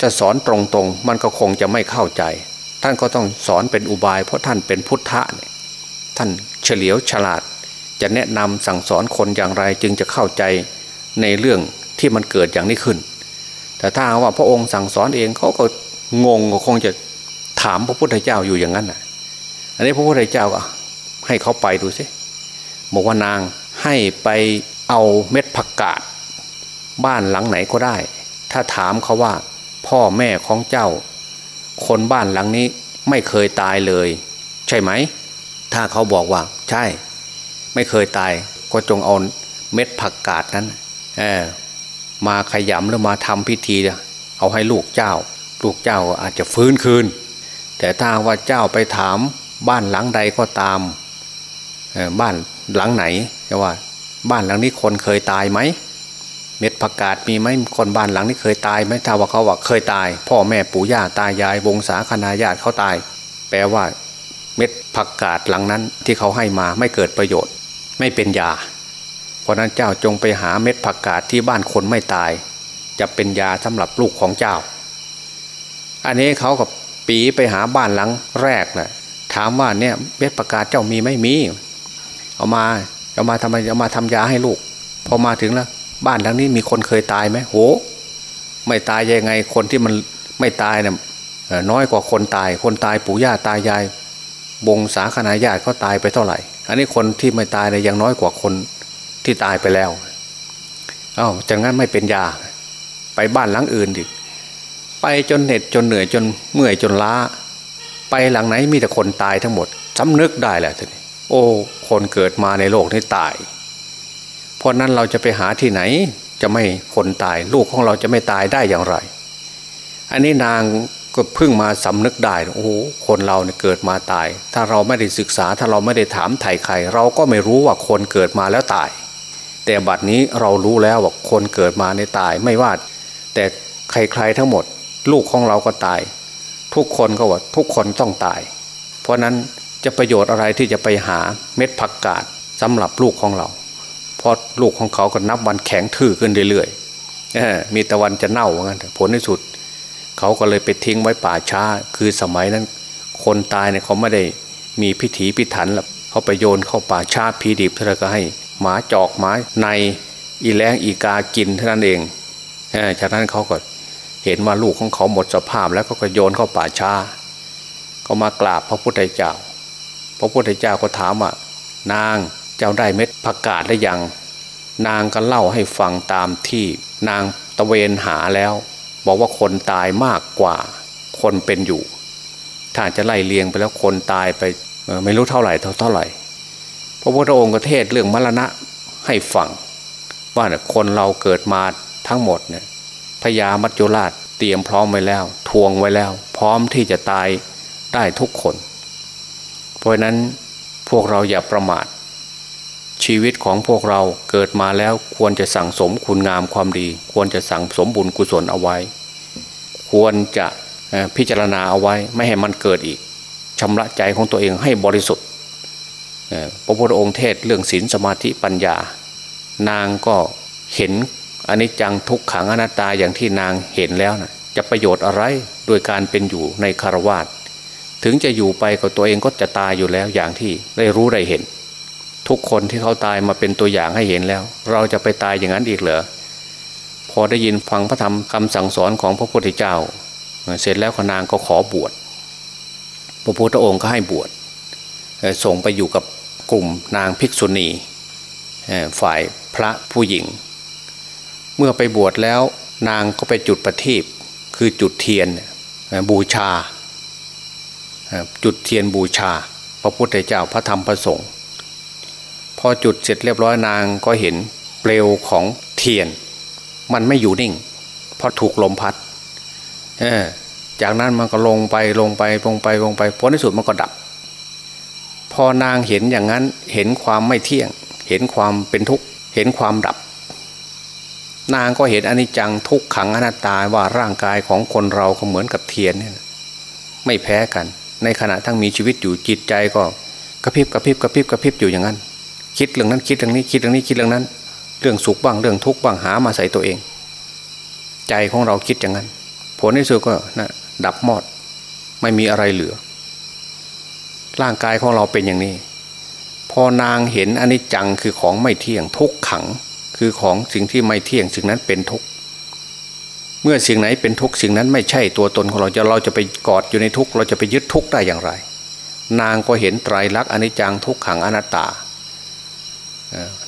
S1: จะสอนตรงๆ มันก็คงจะไม่เข้าใจ ท่านก็ต้องสอนเป็นอุบาย เพราะท่านเป็นพุทธะเนี่ยท่านเฉลียวฉลาด จะแนะนำสั่งสอนคนอย่างไรจึงจะเข้าใจในเรื่องที่มันเกิดอย่างนี้ขึ้น แต่ถ้าว่าพระองค์สั่งสอนเองเขาก็งงก็คงจะถามพระพุทธเจ้าอยู่อย่างนั้นนะ อันนี้พระพุทธเจ้าก็ให้เขาไปดูสิบอกว่านางให้ไปเอาเม็ดผักกาดบ้านหลังไหนก็ได้ ถ้าถามเขาว่า พ่อแม่ของเจ้า คนบ้านหลังนี้ไม่เคยตายเลย ใช่ไหม ถ้าเขาบอกว่า ใช่ ไม่เคยตาย ก็จงเอาเม็ดผักกาดนั้นมาขยำหรือมาทำพิธี เอาให้ลูกเจ้า ลูกเจ้าอาจจะฟื้นคืน แต่ถ้าว่าเจ้าไปถาม บ้านหลังใดก็ตามบ้านหลังไหนว่า บ้านหลังนี้คนเคยตายไหมเม็ดผักกาดมีไหมคนบ้านหลังนี้เคยตายไหมถ้าว่าเขาว่าเคยตาย พ่อแม่ปู่ย่าตายาย วงศาคณาญาติเขาตาย แปลว่า เม็ดผักกาดหลังนั้นที่เขาให้มาไม่เกิดประโยชน์ ไม่เป็นยา เพราะนั้นเจ้าจงไปหาเม็ดผักกาดที่บ้านคนไม่ตาย จะเป็นยาสำหรับลูกของเจ้า อันนี้เขากับปีไปหาบ้านหลังแรกนะ ถามว่าเนี่ยเม็ดผักกาดเจ้ามีไม่มี เอามาเอามาทำไมเอามาทำยาให้ลูก พอมาถึงแล้ว บ้านหลังนี้มีคนเคยตายไหมโห ไม่ตายยังไงคนที่มันไม่ตายเนี่ยน้อยกว่าคนตาย คนตายปู่ย่าตายายบงสาคณาญาติเขาตายไปเท่าไหร่ อันนี้คนที่ไม่ตายเนี่ยยังน้อยกว่าคนที่ตายไปแล้วอา้าวจากนั้นไม่เป็นยา ไปบ้านหลังอื่นดิไปจนเหน็ดจนเหนื่อยจนเมื่อยจนล้า ไปหลังไหนมีแต่คนตายทั้งหมดสำนึกได้แหละทีนี้โอ้ คนเกิดมาในโลกนี้ตาย เพราะนั้นเราจะไปหาที่ไหนจะไม่คนตาย ลูกของเราจะไม่ตายได้อย่างไร อันนี้นางก็เพิ่งมาสำนึกได้โอ้โหคนเราเนี่ยเกิดมาตาย ถ้าเราไม่ได้ศึกษาถ้าเราไม่ได้ถามไถ่ใคร เราก็ไม่รู้ว่าคนเกิดมาแล้วตาย แต่บัดนี้เรารู้แล้วว่าคนเกิดมาในตายไม่ว่าแต่ใครๆทั้งหมด ลูกของเราก็ตาย ทุกคนก็ว่าทุกคนต้องตาย เพราะนั้นจะประโยชน์อะไรที่จะไปหาเม็ดผักกาดสำหรับลูกของเราเพราะลูกของเขาก็นับวันแข็งทื่อขึ้นเรื่อยๆมีตะวันจะเน่าเหมือนกันผลที่สุด เขาก็เลยไปทิ้งไว้ป่าช้า คือสมัยนั้น คนตายเนี่ยเขาไม่ได้มีพิถีพิถันหรอกเขาไปโยนเข้าป่าช้าพีดิบเท่านั้นก็ให้หมาจอกหมาในอีแรงอีกากินเท่านั้นเองจากนั้นเขาก็ เห็นว่าลูกของเขาหมดสภาพแล้วก็โยนเข้าป่าช้าเขามากราบพระพุทธเจ้า พระพุทธเจ้าก็ถามว่านางเจ้าได้เม็ดผักกาดได้ยัง นางก็เล่าให้ฟังตามที่นางตะเวนหาแล้ว บอกว่าคนตายมากกว่าคนเป็นอยู่ ถ้าจะไล่เลียงไปแล้วคนตายไปไม่รู้เท่าไหร่เท่าเท่าไหร่พระพุทธองค์ก็เทศเรื่องมรณะให้ฟังว่าเนี่ยคนเราเกิดมาทั้งหมดเนี่ย พญามัจจุราชเตรียมพร้อมไว้แล้ว ทวงไว้แล้ว พร้อมที่จะตายได้ทุกคน เพราะนั้นพวกเราอย่าประมาท ชีวิตของพวกเราเกิดมาแล้วควรจะสั่งสมคุณงามความดี ควรจะสั่งสมบุญกุศลเอาไว้ ควรจะพิจารณาเอาไว้ไม่ให้มันเกิดอีกชำระใจของตัวเองให้บริสุทธิ์พระพุทธองค์เทศเรื่องศีลสมาธิปัญญา นางก็เห็น อันิจจังทุกขังอนัตตาอย่างที่นางเห็นแล้วนะจะประโยชน์อะไรโดยการเป็นอยู่ในคารวาสถึงจะอยู่ไปกับตัวเองก็จะตายอยู่แล้วอย่างที่ได้รู้ได้เห็น ทุกคนที่เขาตายมาเป็นตัวอย่างให้เห็นแล้ว เราจะไปตายอย่างนั้นอีกเหรอพอได้ยินฟังพระธรรมคำสั่งสอนของพระพุทธเจ้า เสร็จแล้วนางก็ขอบวชพระพุทธองค์ก็ให้บวชส่งไปอยู่กับกลุ่มนางภิกษุณีฝ่ายพระผู้หญิง เมื่อไปบวชแล้วนางก็ไปจุดประทีปคือจุดเทียนบูชา จุดเทียนบูชา พระพุทธเจ้าพระธรรมพระสงฆ์พอจุดเสร็จเรียบร้อยนางก็เห็นเปลวของเทียน มันไม่อยู่นิ่ง เพราะถูกลมพัดจากนั้นมันก็ลงไปลงไปลงไปลงไปผลในสุดมันก็ดับ พอนางเห็นอย่างนั้นเห็นความไม่เที่ยง เห็นความเป็นทุกข์เห็นความดับ นางก็เห็นอนิจจังทุกขังอนัตตาว่าร่างกายของคนเราก็เหมือนกับเทียนเนี่ยไม่แพ้กัน ในขณะทั้งมีชีวิตอยู่จิตใจก็กระพริบกระพริบกระพริบกระพริบอยู่อย่างนั้น คิดเรื่องนั้นคิดเรื่องนี้คิดเรื่องนี้คิดเรื่องนั้น เรื่องสุขบ้างเรื่องทุกข์บ้างหามาใส่ตัวเอง ใจของเราคิดอย่างนั้น ผลในสุดก็นะดับหมดไม่มีอะไรเหลือ ร่างกายของเราเป็นอย่างนี้ พอนางเห็นอนิจจังคือของไม่เที่ยงทุกขัง คือของสิ่งที่ไม่เที่ยงสิ่งนั้นเป็นทุกเมื่อสิ่งไหนเป็นทุกสิ่งนั้นไม่ใช่ตัวตนของเราจะเราจะไปกอดอยู่ในทุกเราจะไปยึดทุกได้อย่างไร นางก็เห็นไตรลักษณ์อนิจจังทุกขังอนัตตา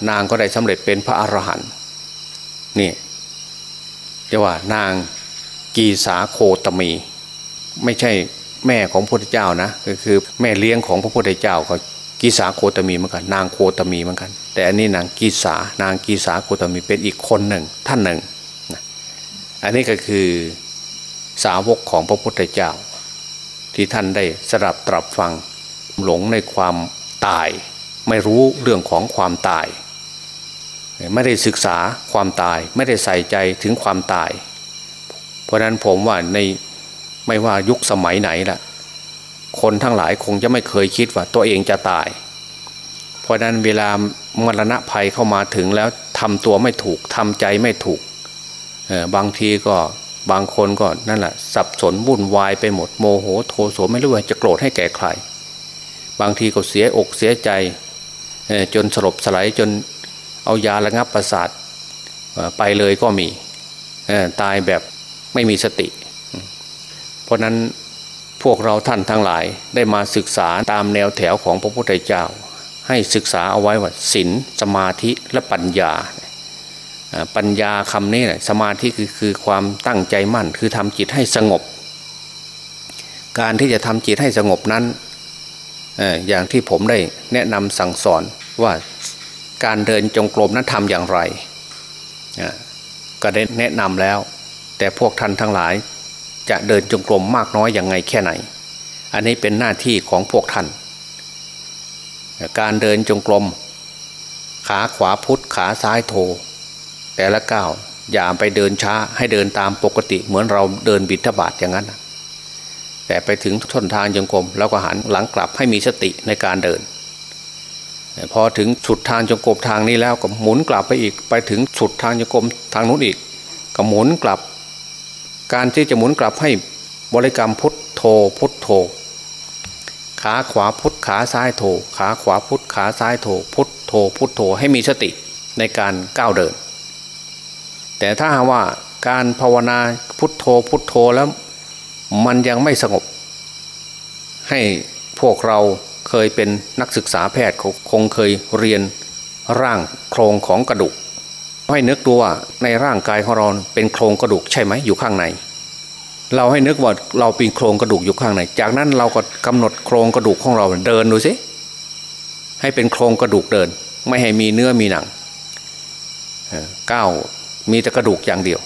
S1: นางก็ได้สำเร็จเป็นพระอรหันต์นี่จะว่านางกีสาโคตมี ไม่ใช่แม่ของพระพุทธเจ้านะก็คือแม่เลี้ยงของพระพุทธเจ้าก็ กีสาโคตมีเหมือนกัน นางโคตมีเหมือนกัน แต่อันนี้นางกีสานางกีสาโคตมีเป็นอีกคนหนึ่งท่านหนึ่งอันนี้ก็คือสาวกของพระพุทธเจ้า ที่ท่านได้สดับตรับฟังหลงในความตาย ไม่รู้เรื่องของความตาย ไม่ได้ศึกษาความตาย ไม่ได้ใส่ใจถึงความตาย เพราะนั้นผมว่าในไม่ว่ายุคสมัยไหนล่ะ คนทั้งหลายคงจะไม่เคยคิดว่าตัวเองจะตาย เพราะนั้นเวลามรณะภัยเข้ามาถึงแล้วทำตัวไม่ถูกทำใจไม่ถูกบางทีก็บางคนก็นั่นแหละสับสนวุ่นวายไปหมดโมโหโทโสไม่รู้ว่าจะโกรธให้แก่ใคร บางทีก็เสียอกเสียใจจนสลบสลายจนเอายาระงับประสาทไปเลยก็มีตายแบบไม่มีสติ เพราะนั้น วกเราท่านทั้งหลายได้มาศึกษาตามแนวแถวของพระพุทธเจ้า ให้ศึกษาเอาไว้ว่าศีลสมาธิและปัญญา ปัญญาคำนี้นะสมาธิคือคือความตั้งใจมั่น คือทำจิตให้สงบ การที่จะทำจิตให้สงบนั้นอย่างที่ผมได้แนะนำสั่งสอนว่าการเดินจงกรมนั้นทำอย่างไร ก็ได้แนะนำแล้ว แต่พวกท่านทั้งหลาย จะเดินจงกรมมากน้อยอย่างไงแค่ไหน อันนี้เป็นหน้าที่ของพวกท่าน การเดินจงกรมขาขวาพุทธขาซ้ายโท แต่ละก้าวอย่าไปเดินช้าให้เดินตามปกติเหมือนเราเดินบิดทบาทอย่างนั้น แต่ไปถึงทนทางจงกรมแล้วก็หันหลังกลับให้มีสติในการเดิน พอถึงสุดทางจงกรมทางนี้แล้วก็หมุนกลับไปอีก ไปถึงสุดทางจงกรมทางนู้นอีก ก็หมุนกลับ การที่จะหมุนกลับให้บริกรรมพุทโธพุทโธ ขาขวาพุทขาซ้ายโธขาขวาพุทขาซ้ายโธพุทโธพุทโธให้มีสติในการก้าวเดิน แต่ถ้าว่าการภาวนาพุทโธพุทโธแล้วมันยังไม่สงบ ให้พวกเราเคยเป็นนักศึกษาแพทย์คงเคยเรียนร่างโครงของกระดูก ให้นึกดูว่าในร่างกายของเราเป็นโครงกระดูกใช่ไหมอยู่ข้างใน เราให้นึกว่าเราเป็นโครงกระดูกอยู่ข้างใน จากนั้นเราก็กำหนดโครงกระดูกของเราเดินดูสิให้เป็นโครงกระดูกเดิน ไม่ให้มีเนื้อมีหนังก้าวมีแต่กระดูกอย่างเดียว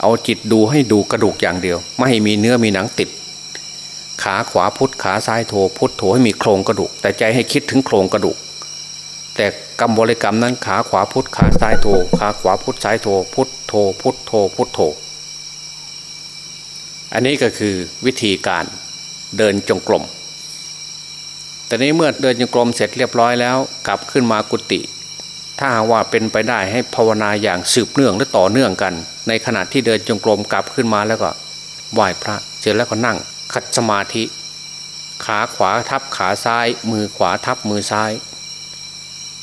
S1: เอาจิตดูให้ดูกระดูกอย่างเดียว ไม่ให้มีเนื้อมีหนังติด ขาขวาพุทธขาซ้ายโทพุทธโถให้มีโครงกระดูก แต่ใจให้คิดถึงโครงกระดูก แต่กรรมบริกรรมนั้นขาขวาพุทธขาซ้ายโทขาขวาพุทธซ้ายโทพุทธโทพุทธโทพุทธโธอันนี้ก็คือวิธีการเดินจงกรมแต่นี้เมื่อเดินจงกรมเสร็จเรียบร้อยแล้วกลับขึ้นมากุฏิถ้าว่าเป็นไปได้ให้ภาวนาอย่างสืบเนื่องและต่อเนื่องกัน ในขณะที่เดินจงกรมกลับขึ้นมาแล้วก็ไหว้พระเสร็จแล้วก็นั่งขัดสมาธิ ขาขวาทับขาซ้าย มือขวาทับมือซ้าย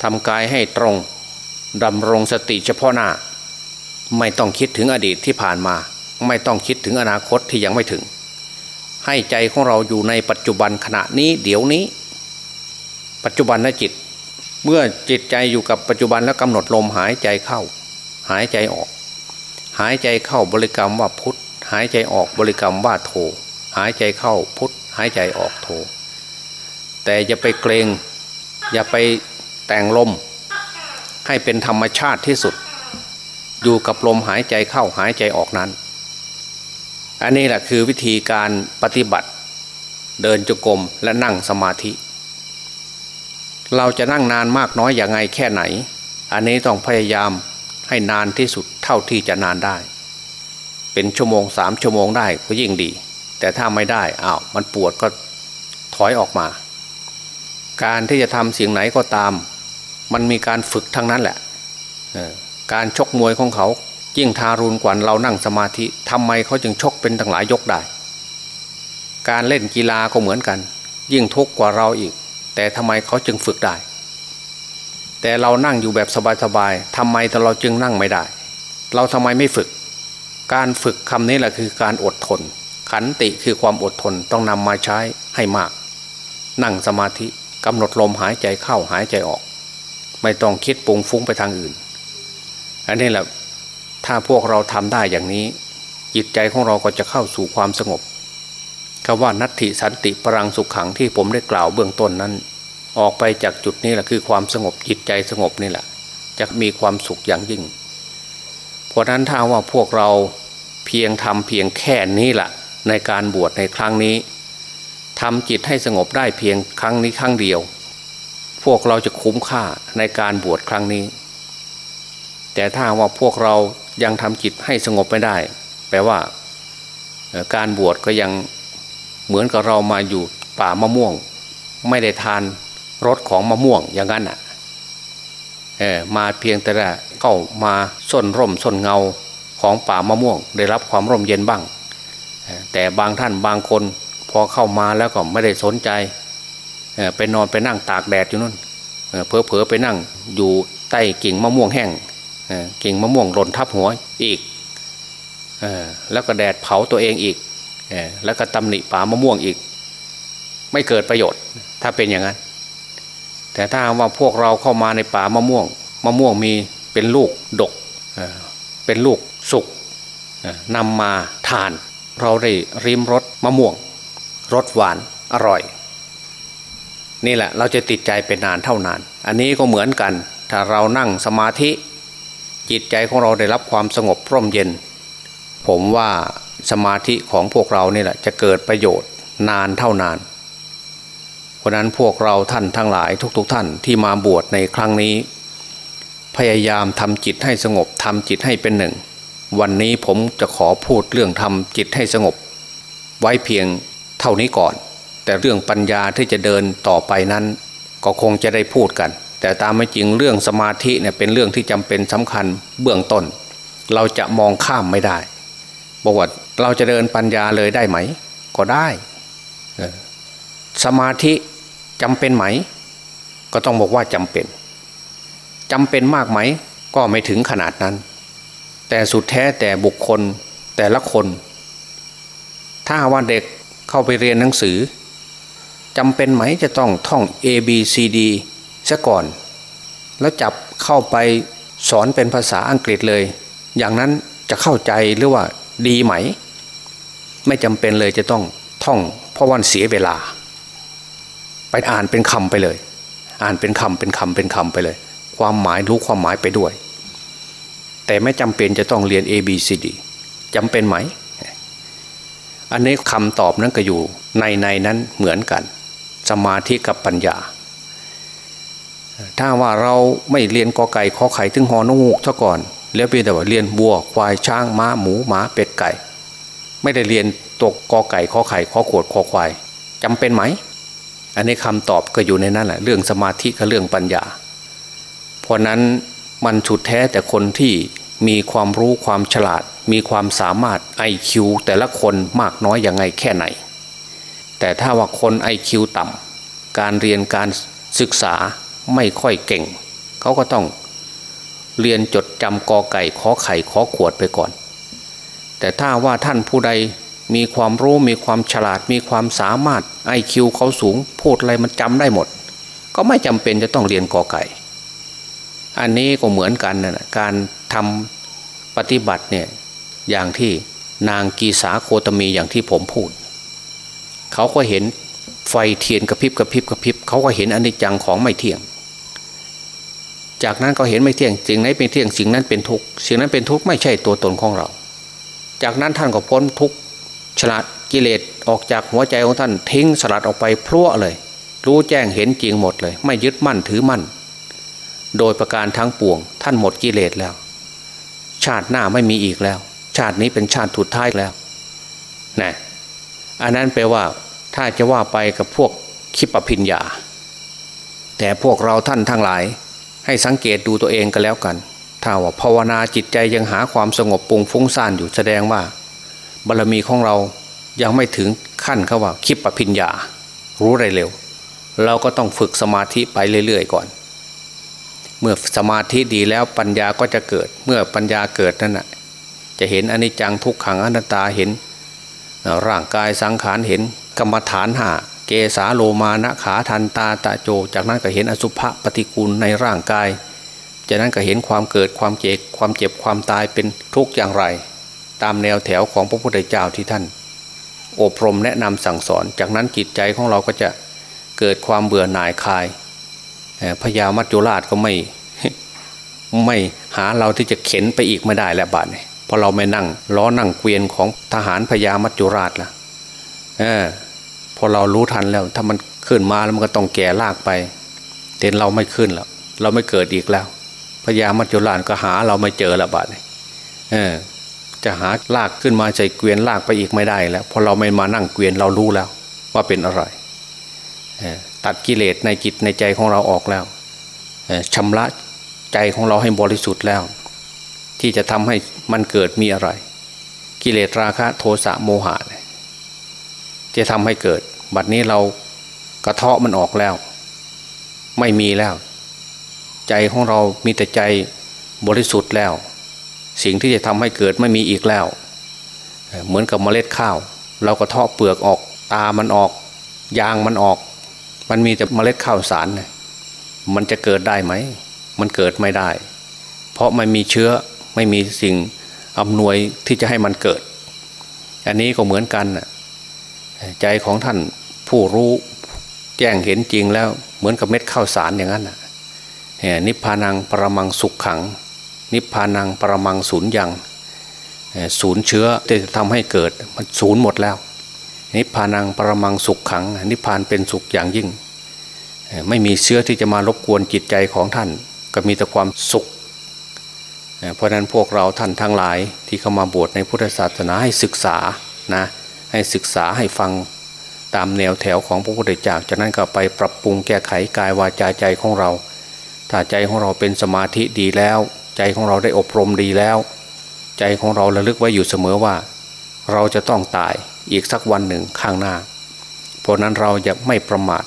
S1: ทำกายให้ตรงดำรงสติเฉพาะหน้า ไม่ต้องคิดถึงอดีตที่ผ่านมา ไม่ต้องคิดถึงอนาคตที่ยังไม่ถึง ให้ใจของเราอยู่ในปัจจุบันขณะนี้เดี๋ยวนี้ ปัจจุบันนจิต เมื่อจิตใจอยู่กับปัจจุบันแล้วกำหนดลมหายใจเข้า หายใจออก หายใจเข้าบริกรรมว่าพุทธหายใจออกบริกรรมว่าโท หายใจเข้าพุทธหายใจออกโท แต่อย่าไปเกรงอย่าไป แต่งลมให้เป็นธรรมชาติที่สุด อยู่กับลมหายใจเข้าหายใจออกนั้น อันนี้แหละคือวิธีการปฏิบัติ เดินจงกรมและนั่งสมาธิ เราจะนั่งนานมากน้อยอย่างไงแค่ไหน อันนี้ต้องพยายามให้นานที่สุดเท่าที่จะนานได้ เป็นชั่วโมงสามชั่วโมงได้ก็ยิ่งดี แต่ถ้าไม่ได้อ้าวมันปวดก็ถอยออกมา การที่จะทำสิ่งไหนก็ตาม มันมีการฝึกทั้งนั้นแหละการชกมวยของเขายิ่งทารุณกว่าเรานั่งสมาธิทำไมเขาจึงชกเป็นตั้งหลายยกได้ การเล่นกีฬาก็เหมือนกัน ยิ่งทุกข์กว่าเราอีก แต่ทำไมเขาจึงฝึกได้ แต่เรานั่งอยู่แบบสบายๆทำไมแต่เราจึงนั่งไม่ได้ เราทำไมไม่ฝึก การฝึกคำนี้แหละคือการอดทน ขันติคือความอดทนต้องนำมาใช้ให้มาก นั่งสมาธิกำหนดลมหายใจเข้าหายใจออก ไม่ต้องคิดปรุงฟุ้งไปทางอื่น อันนี้แหละถ้าพวกเราทำได้อย่างนี้ จิตใจของเราก็จะเข้าสู่ความสงบคำว่านัตถิสันติปรังสุขขังที่ผมได้กล่าวเบื้องต้นนั้น ออกไปจากจุดนี้แหละคือความสงบจิตใจสงบนี่แหละ จะมีความสุขอย่างยิ่ง เพราะนั้นถ้าว่าพวกเราเพียงทำเพียงแค่นี้แหละในการบวชในครั้งนี้ทำจิตให้สงบได้เพียงครั้งนี้ครั้งเดียว พวกเราจะคุ้มค่าในการบวชครั้งนี้ แต่ถ้าว่าพวกเรายังทำจิตให้สงบไม่ได้ แปลว่าการบวชก็ยังเหมือนกับเรามาอยู่ป่ามะม่วง ไม่ได้ทานรสของมะม่วงอย่างนั้นอะมาเพียงแต่ละเข้ามาส้นร่มส้นเงาของป่ามะม่วง ได้รับความร่มเย็นบ้าง แต่บางท่านบางคนพอเข้ามาแล้วก็ไม่ได้สนใจ ไปนอนไปนั่งตากแดดอยู่นั่นเพอเพอไปนั่งอยู่ใต้กิ่งมะม่วงแห้งกิ่งมะม่วงหล่นทับหัวอีกแล้วก็แดดเผาตัวเองอีกแล้วก็ตำหนิป่ามะม่วงอีก ไม่เกิดประโยชน์ ถ้าเป็นอย่างนั้น แต่ถ้าว่าพวกเราเข้ามาในป่ามะม่วงมะม่วงมีเป็นลูกดกเป็นลูกสุกนำมาทาน เราได้ริมรสมะม่วงรสหวานอร่อย นี่แหละเราจะติดใจเป็นนานเท่านาน อันนี้ก็เหมือนกัน ถ้าเรานั่งสมาธิ จิตใจของเราได้รับความสงบร่มเย็น ผมว่าสมาธิของพวกเรานี่แหละจะเกิดประโยชน์นานเท่านานเพราะนั้นพวกเราท่านทั้งหลายทุกๆทท่านที่มาบวชในครั้งนี้ พยายามทำจิตให้สงบทำจิตให้เป็นหนึ่ง วันนี้ผมจะขอพูดเรื่องทำจิตให้สงบ ไว้เพียงเท่านี้ก่อน แต่เรื่องปัญญาที่จะเดินต่อไปนั้น ก็คงจะได้พูดกัน แต่ตามไม่จริงเรื่องสมาธิเนี่ยเป็นเรื่องที่จำเป็นสำคัญเบื้องต้น เราจะมองข้ามไม่ได้บอกว่าเราจะเดินปัญญาเลยได้ไหม ก็ได้สมาธิจำเป็นไหม ก็ต้องบอกว่าจำเป็นจำเป็นมากไหม ก็ไม่ถึงขนาดนั้น แต่สุดแท้แต่บุคคลแต่ละคน ถ้าว่าเด็กเข้าไปเรียนหนังสือ จำเป็นไหมจะต้องท่อง A B C D ซะก่อน แล้วจับเข้าไปสอนเป็นภาษาอังกฤษเลย อย่างนั้นจะเข้าใจหรือว่าดีไหม ไม่จำเป็นเลยจะต้องท่องเพราะวันเสียเวลา ไปอ่านเป็นคำไปเลย อ่านเป็นคำเป็นคำเป็นคำไปเลย ความหมายรู้ความหมายไปด้วย แต่ไม่จำเป็นจะต้องเรียน A B C D จำเป็นไหมอันนี้คำตอบนั้นก็อยู่ในในนั้นเหมือนกัน สมาธิกับปัญญา ถ้าว่าเราไม่เรียนกอไก่ขอไข่ถึงหอนงูกซะก่อน แล้วเพียงแต่ว่าเรียนวัวควายช้างม้าหมูหมาเป็ดไก่ ไม่ได้เรียนตกกอไก่ขอไข่ขอขวดขอควายจำเป็นไหม อันนี้คำตอบก็อยู่ในนั้นแหละเรื่องสมาธิกับเรื่องปัญญา เพราะนั้นมันฉุดแท้แต่คนที่มีความรู้ความฉลาด มีความสามารถ IQ แต่ละคนมากน้อยอย่างไงแค่ไหน แต่ถ้าว่าคน IQ ต่ำการเรียนการศึกษาไม่ค่อยเก่ง เขาก็ต้องเรียนจดจำกอไก่ขอไข่ขอขวดไปก่อน แต่ถ้าว่าท่านผู้ใดมีความรู้มีความฉลาดมีความสามารถ IQ เขาสูง พูดอะไรมันจำได้หมด ก็ไม่จำเป็นจะต้องเรียนกอไก่ อันนี้ก็เหมือนกันนะการทำปฏิบัติเนี่ยอย่างที่นางกีสาโคตมีอย่างที่ผมพูด เขาก็เห็นไฟเทียนกระพริบกระพริบกระพริบเขาก็เห็นอนิจจังของไม่เที่ยง จากนั้นก็เห็นไม่เที่ยงสิ่งไหนเป็นเที่ยงสิ่งนั้นเป็นทุกข์สิ่งนั้นเป็นทุกข์ไม่ใช่ตัวตนของเรา จากนั้นท่านก็พ้นทุกข์ฉลาดกิเลสออกจากหัวใจของท่านทิ้งสลัดออกไปพลั่วเลย รู้แจ้งเห็นจริงหมดเลย ไม่ยึดมั่นถือมั่น โดยประการทั้งปวง ท่านหมดกิเลสแล้ว ชาติหน้าไม่มีอีกแล้ว ชาตินี้เป็นชาติถุดท้ายแล้วนะอันนั้นแปลว่า ถ้าจะว่าไปกับพวกคิปปิญญา แต่พวกเราท่านทั้งหลาย ให้สังเกตดูตัวเองกันแล้วกัน ถ้าว่าภาวนาจิตใจยังหาความสงบปุงฟุ้งซ่านอยู่แสดงว่า บารรมีของเรายังไม่ถึงขั้นเขาว่าคิปปิญญา รู้ไรเร็ว เราก็ต้องฝึกสมาธิไปเรื่อย ๆ ก่อน เมื่อสมาธิดีแล้วปัญญาก็จะเกิด เมื่อปัญญาเกิดนั่นแหะจะเห็นอนิจจังทุกขังอนัตตาเห็นร่างกายสังขารเห็น กรรมฐานหาเกสาโลมานะขาทันตาตะโจ จากนั้นก็เห็นอสุภะปฏิกูลในร่างกาย จากนั้นก็เห็นความเกิดความเจ็บความเจ็บความตายเป็นทุกข์อย่างไร ตามแนวแถวของพระพุทธเจ้าที่ท่าน อบรมแนะนำสั่งสอน จากนั้นจิตใจของเราก็จะเกิดความเบื่อหน่ายคลายพญามัจจุราชก็ไม่ไม่หาเราที่จะเข็นไปอีกไม่ได้แล้วบาดเนี่ยพอเราไม่นั่งล้อนั่งเกวียนของทหารพญามัจจุราชละเออพอเรารู้ทันแล้ว ถ้ามันขึ้นมาแล้วมันก็ต้องแก่ลากไปเต็นเราไม่ขึ้นแล้วเราไม่เกิดอีกแล้วพญามัจจุราชก็หาเราไม่เจอละบาดเนี่ยเออจะหาลากขึ้นมาใจเกวียนลากไปอีกไม่ได้แล้วพอเราไม่มานั่งเกวียนเรารู้แล้ว ว่าเป็นอะไรตัดกิเลสในจิตในใจของเราออกแล้วชำระใจของเราให้บริสุทธิ์แล้ว ที่จะทำให้มันเกิดมีอะไร กิเลสราคะโทสะโมหะ จะทำให้เกิด บัดนี้เรากระเทาะมันออกแล้ว ไม่มีแล้ว ใจของเรามีแต่ใจบริสุทธิ์แล้ว สิ่งที่จะทำให้เกิดไม่มีอีกแล้ว เหมือนกับเมล็ดข้าว เรากระเทาะเปลือกออกตามันออก ยางมันออก มันมีแต่เมล็ดข้าวสารมันจะเกิดได้ไหม มันเกิดไม่ได้ เพราะไม่มีเชื้อไม่มีสิ่งอำนวยที่จะให้มันเกิด อันนี้ก็เหมือนกัน ใจของท่านผู้รู้แจ้งเห็นจริงแล้วเหมือนกับเม็ดข้าวสารอย่างนั้นนิพพานังปรมังสุขขัง นิพพานังปรมังศูนย์ยังศูนย์เชื้อจะทำให้เกิดมันศูนย์หมดแล้ว นิพพานังปรมังสุขขัง นิพพานเป็นสุขอย่างยิ่ง ไม่มีเชื้อที่จะมารบกวนจิตใจของท่าน ก็มีแต่ความสุข เพราะนั้นพวกเราท่านทั้งหลายที่เข้ามาบวชในพุทธศาสนาให้ศึกษานะ ให้ศึกษาให้ฟังตามแนวแถวของพระพุทธเจ้าจากนั้นก็ไปปรับปรุงแก้ไขกายวาจาใจของเรา ถ้าใจของเราเป็นสมาธิดีแล้ว ใจของเราได้อบรมดีแล้ว ใจของเราระลึกไว้อยู่เสมอว่า เราจะต้องตายอีกสักวันหนึ่งข้างหน้า เพราะนั้นเราจะไม่ประมาท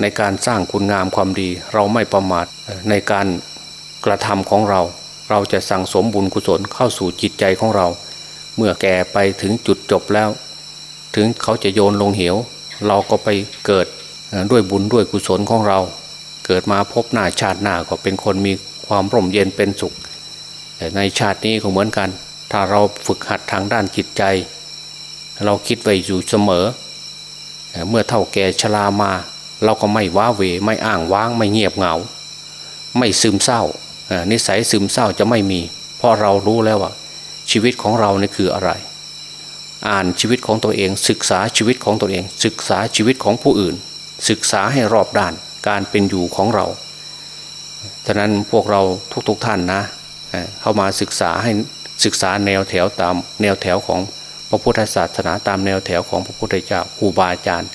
S1: ในการสร้างคุณงามความดี เราไม่ประมาทในการกระทำของเรา เราจะสั่งสมบุญกุศลเข้าสู่จิตใจของเรา เมื่อแก่ไปถึงจุดจบแล้ว ถึงเขาจะโยนลงเหว เราก็ไปเกิดด้วยบุญด้วยกุศลของเรา เกิดมาพบหน้าชาติหน้าก็เป็นคนมีความร่มเย็นเป็นสุข แต่ในชาตินี้ก็เหมือนกัน ถ้าเราฝึกหัดทางด้านจิตใจ เราคิดไว้อยู่เสมอ เมื่อเท่าแก่ชรามา เราก็ไม่ว้าเหวไม่อ้างว้างไม่เงียบเหงา ไม่ซึมเศร้านิสัยซึมเศร้าจะไม่มี เพราะเรารู้แล้วว่าชีวิตของเรานี่คืออะไร อ่านชีวิตของตัวเอง ศึกษาชีวิตของตัวเอง ศึกษาชีวิตของผู้อื่น ศึกษาให้รอบด้านการเป็นอยู่ของเราฉะนั้นพวกเราทุกๆทท่านนะเข้ามาศึกษาให้ศึกษาแนวแถวตามแนวแถวของพระพุทธศาสนาตามแนวแถวของพระพุทธเจ้าครูบาอาจารย์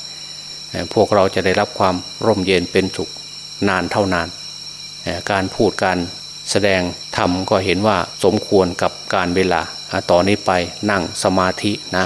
S1: พวกเราจะได้รับความร่มเย็นเป็นสุขนานเท่านาน การพูดการแสดงธรรมก็เห็นว่าสมควรกับการเวลา ต่อนนี้ไปนั่งสมาธินะ